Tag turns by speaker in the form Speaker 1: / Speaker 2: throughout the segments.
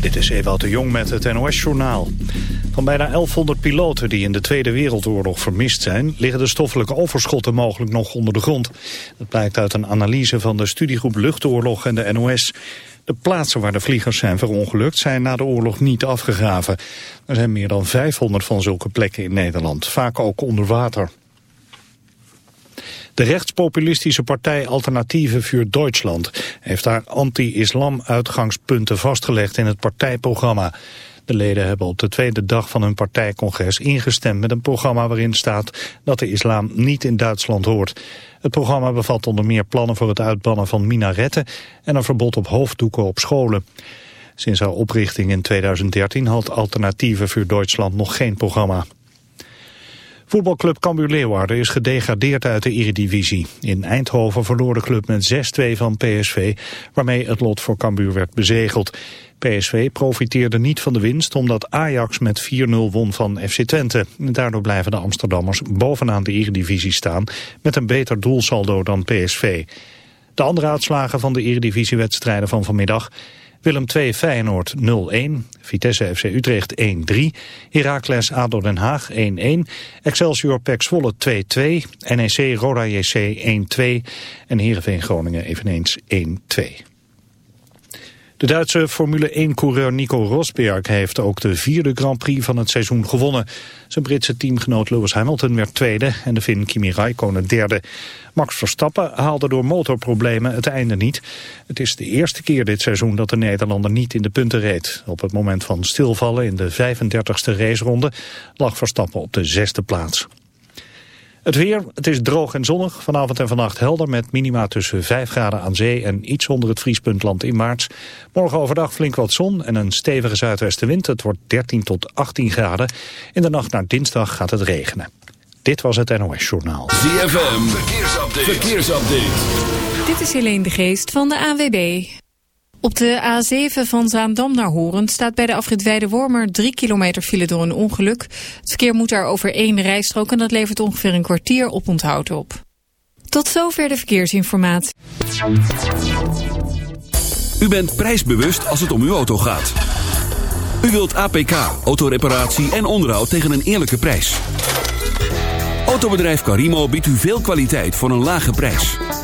Speaker 1: Dit is Ewout de Jong met het NOS-journaal. Van bijna 1100 piloten die in de Tweede Wereldoorlog vermist zijn... liggen de stoffelijke overschotten mogelijk nog onder de grond. Dat blijkt uit een analyse van de studiegroep Luchtoorlog en de NOS. De plaatsen waar de vliegers zijn verongelukt zijn na de oorlog niet afgegraven. Er zijn meer dan 500 van zulke plekken in Nederland, vaak ook onder water. De rechtspopulistische partij Alternatieve voor Duitsland heeft haar anti-islam uitgangspunten vastgelegd in het partijprogramma. De leden hebben op de tweede dag van hun partijcongres ingestemd met een programma waarin staat dat de islam niet in Duitsland hoort. Het programma bevat onder meer plannen voor het uitbannen van minaretten en een verbod op hoofddoeken op scholen. Sinds haar oprichting in 2013 had Alternatieve voor Duitsland nog geen programma. Voetbalclub Cambuur Leeuwarden is gedegradeerd uit de Eredivisie. In Eindhoven verloor de club met 6-2 van PSV, waarmee het lot voor Cambuur werd bezegeld. PSV profiteerde niet van de winst omdat Ajax met 4-0 won van FC Twente. Daardoor blijven de Amsterdammers bovenaan de Eredivisie staan met een beter doelsaldo dan PSV. De andere uitslagen van de Eredivisiewedstrijden van vanmiddag... Willem 2 Feyenoord 0-1, Vitesse FC Utrecht 1-3, Heracles ADO Den Haag 1-1, Excelsior Pek Zwolle 2-2, NEC Roda JC 1-2 en Heerenveen Groningen eveneens 1-2. De Duitse Formule 1-coureur Nico Rosberg heeft ook de vierde Grand Prix van het seizoen gewonnen. Zijn Britse teamgenoot Lewis Hamilton werd tweede en de Finn Kimi Raikkonen derde. Max Verstappen haalde door motorproblemen het einde niet. Het is de eerste keer dit seizoen dat de Nederlander niet in de punten reed. Op het moment van stilvallen in de 35e raceronde lag Verstappen op de zesde plaats. Het weer, het is droog en zonnig. Vanavond en vannacht helder met minima tussen 5 graden aan zee en iets onder het vriespuntland in maart. Morgen overdag flink wat zon en een stevige zuidwestenwind. Het wordt 13 tot 18 graden. In de nacht naar dinsdag gaat het regenen. Dit was het NOS Journaal.
Speaker 2: ZFM, verkeersupdate. verkeersupdate.
Speaker 3: Dit is Helene de Geest van de AWB. Op de A7 van Zaandam naar Horen staat bij de afrit Weide-Wormer 3 kilometer file door een ongeluk. Het verkeer moet daar over één rijstrook en dat levert ongeveer een kwartier op onthoud op. Tot zover de verkeersinformatie.
Speaker 2: U bent prijsbewust als het om uw auto gaat. U wilt APK, autoreparatie en onderhoud tegen een eerlijke prijs. Autobedrijf Carimo biedt u veel kwaliteit voor een lage prijs.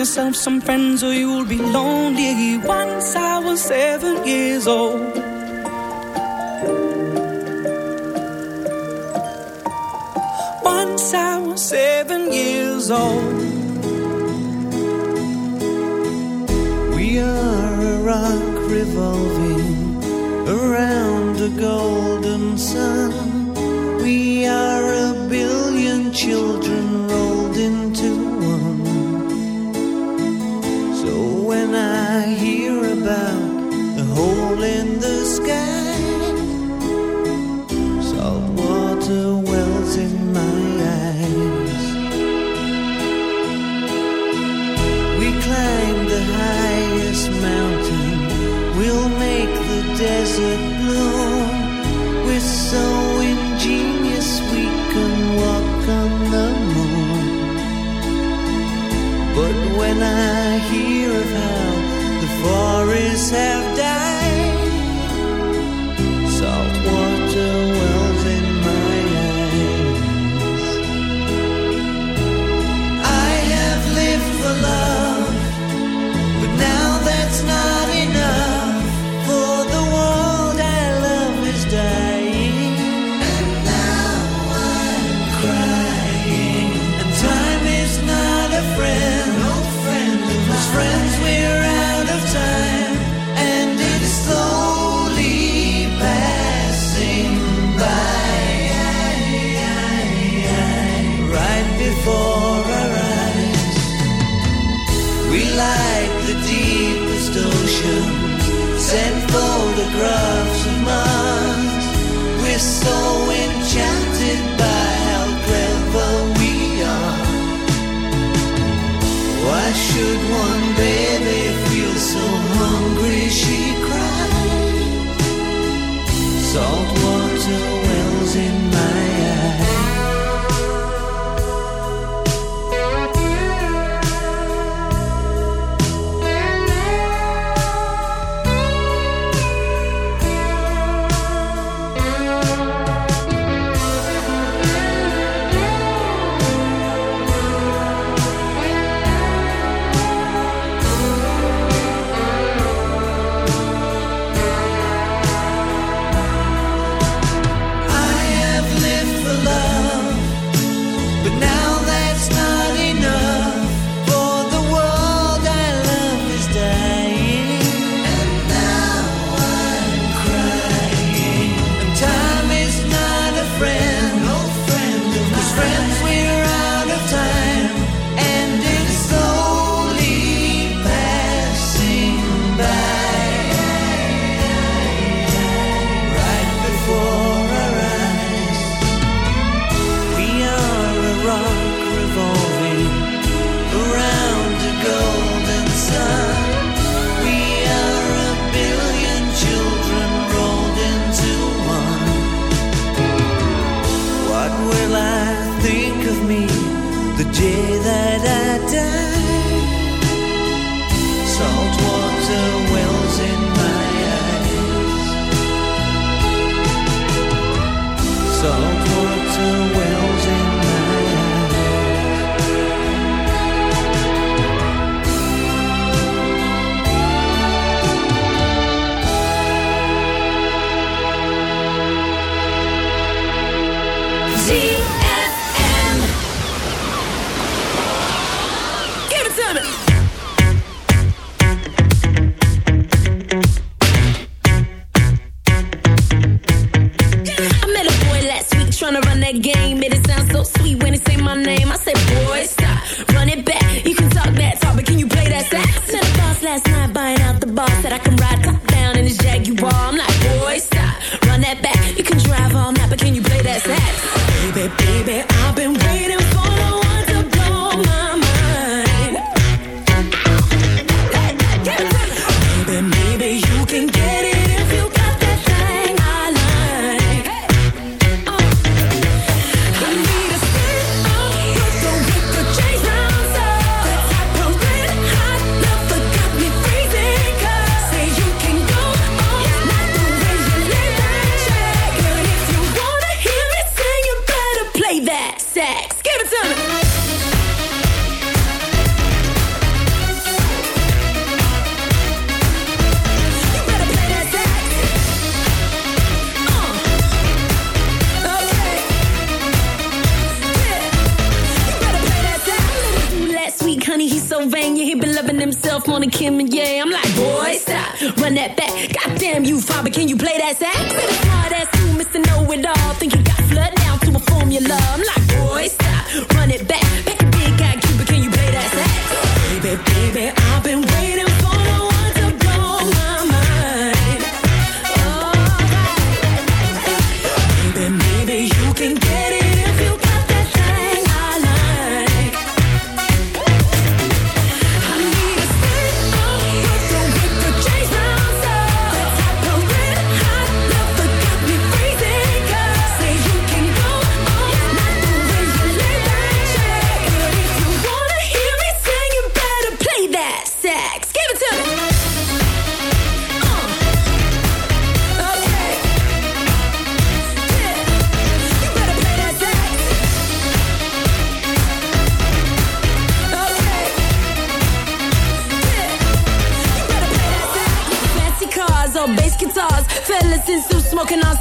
Speaker 4: Yourself some friends or you'll be lonely. Once I was seven years old. Once I was seven years old.
Speaker 5: We are a rock revolving around a golden sun. We are a billion children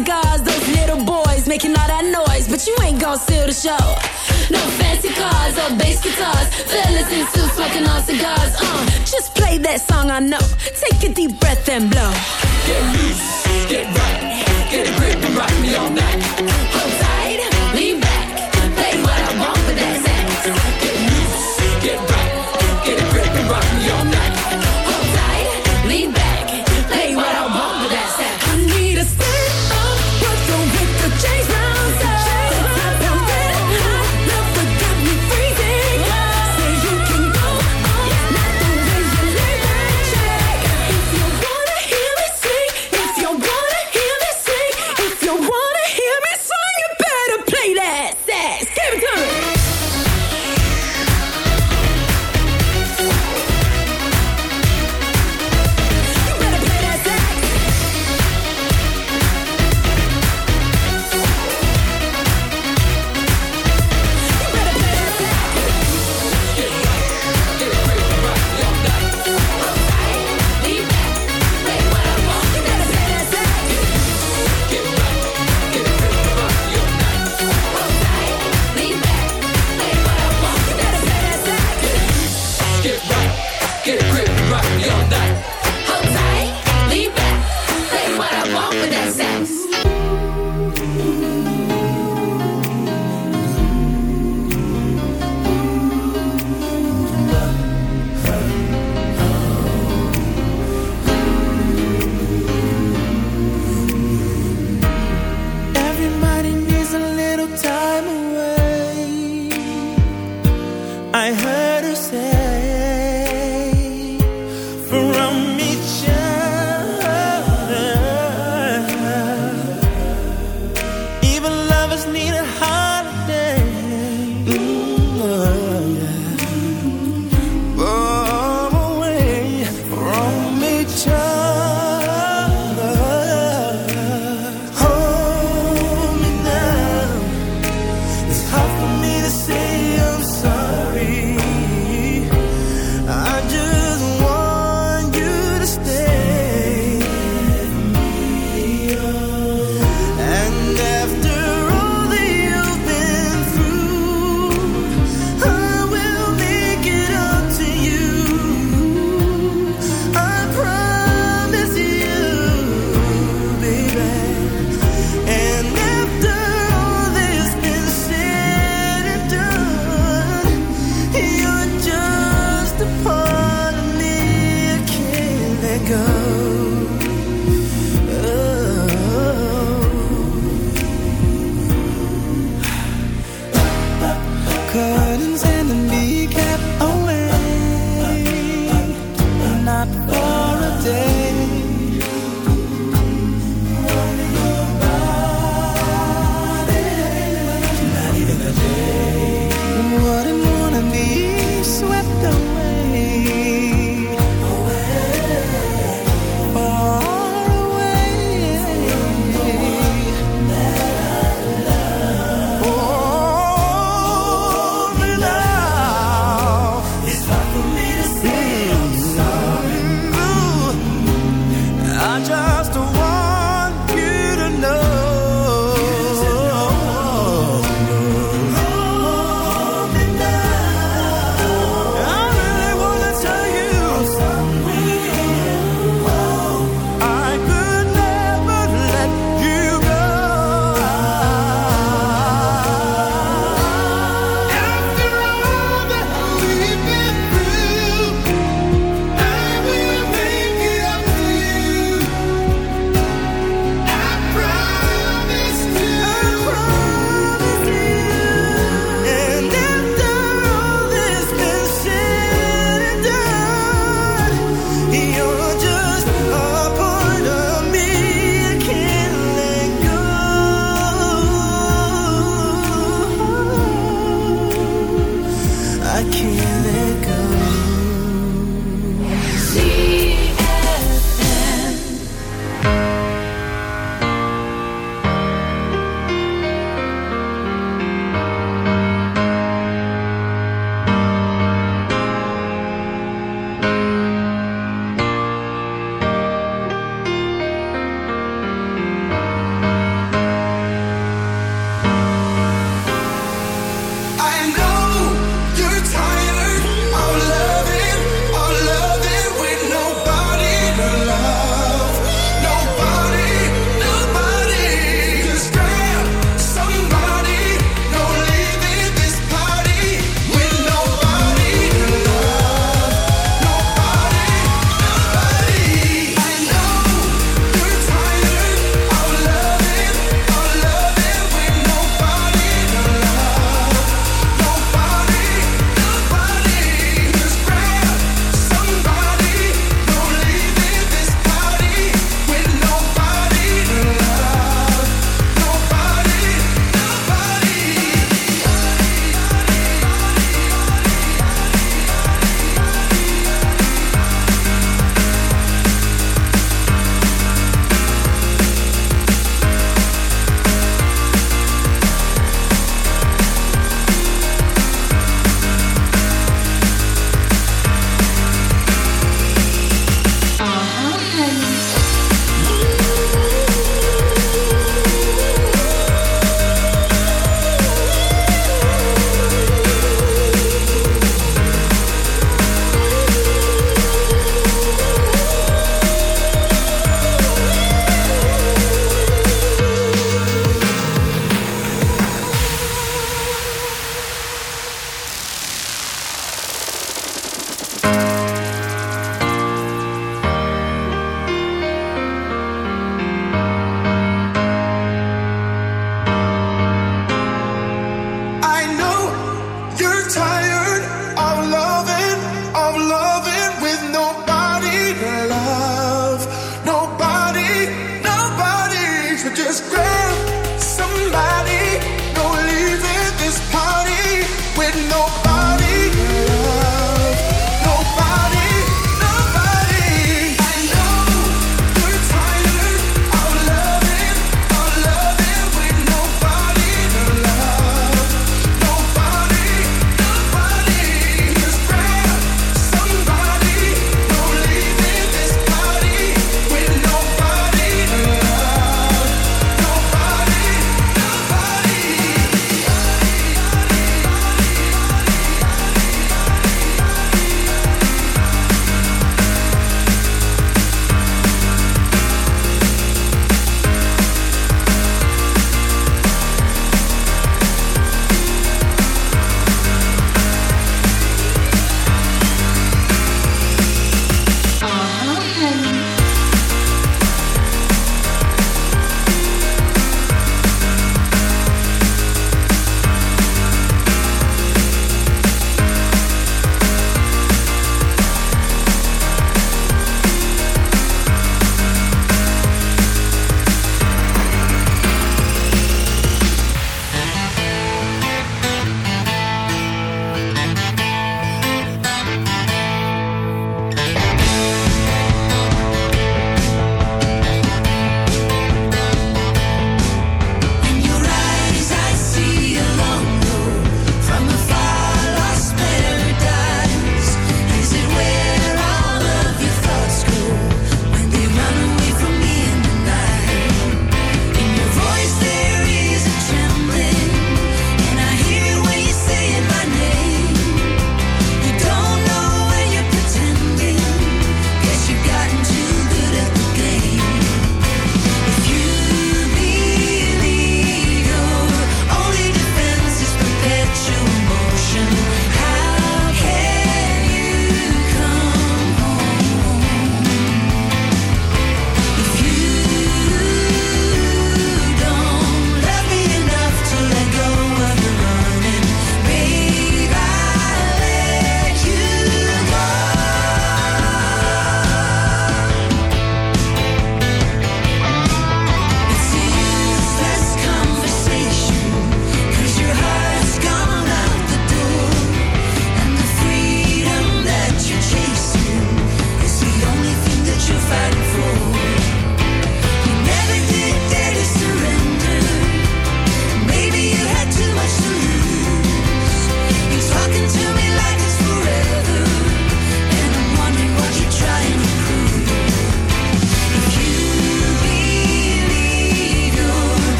Speaker 6: cigars, those little boys making all that noise, but you ain't gonna steal the show. No fancy cars or bass guitars, fellas in suits smoking all cigars. Uh, just play that song I know. Take a deep breath and blow.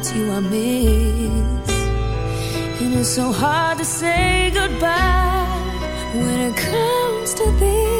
Speaker 6: it's you I miss. And it's so hard to say goodbye when it comes to this.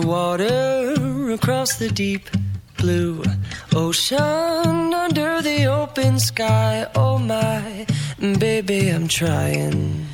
Speaker 7: the
Speaker 5: water, across the deep blue ocean, under the open sky. Oh my, baby, I'm trying.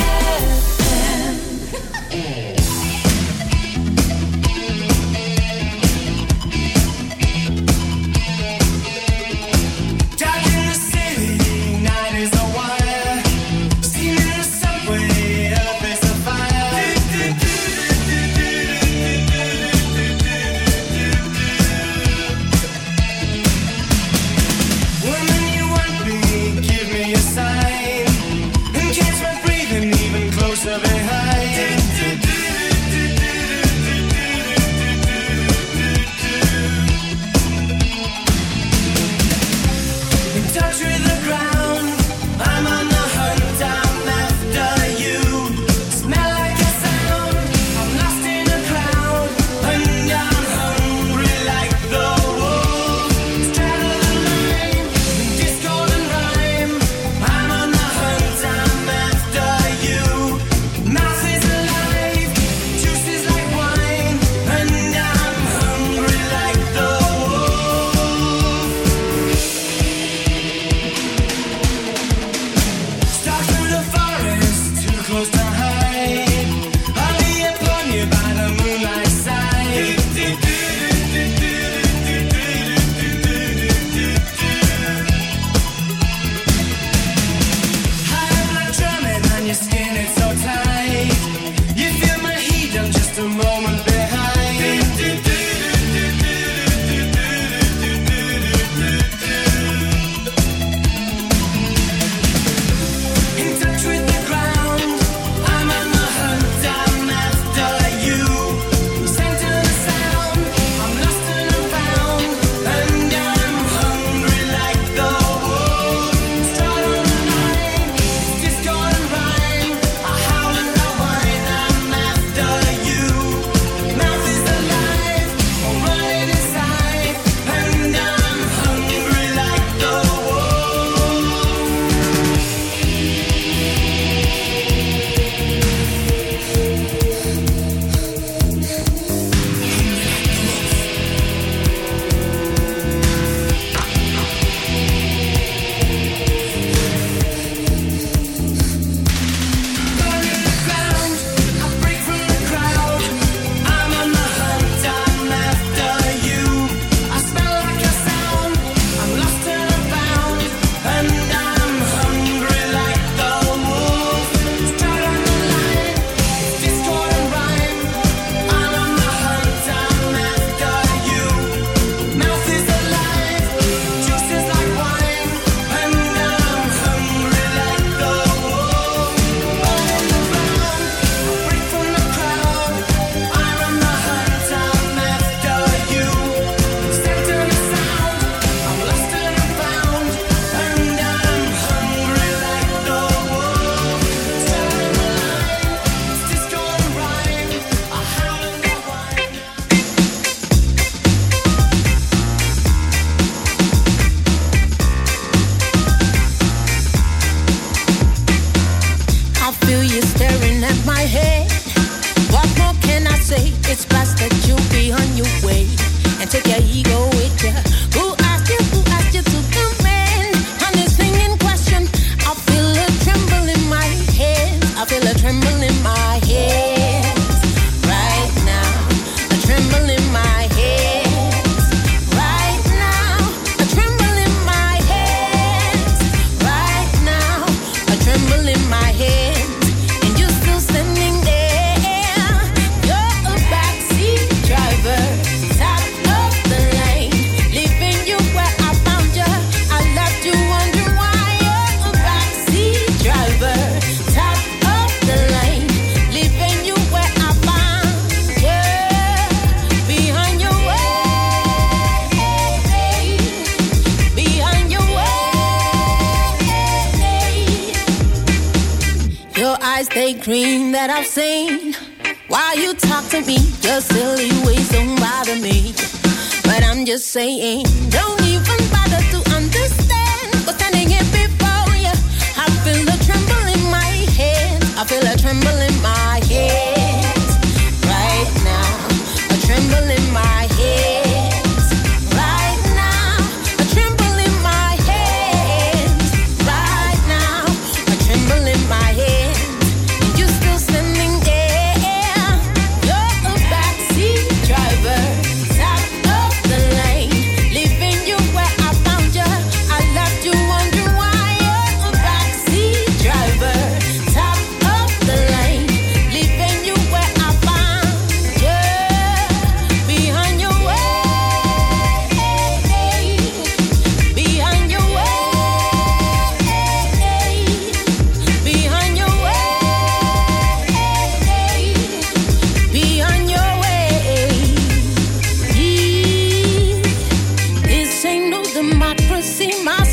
Speaker 8: saying,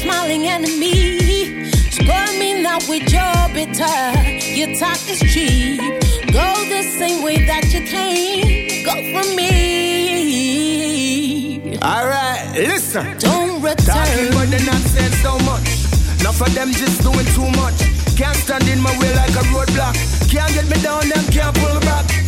Speaker 8: smiling enemy. Spoil me now with your bitter. Your talk is cheap. Go the same way that you came. Go for me.
Speaker 9: Alright, listen.
Speaker 8: Don't return.
Speaker 9: Talking but they're not saying so much. Enough of them just doing too much. Can't stand in my way like a roadblock. Can't get me down, them can't pull me back.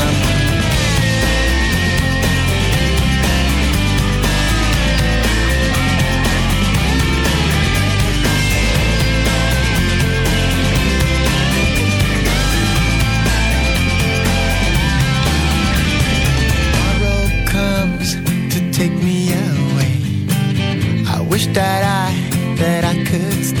Speaker 10: that I that I could stay.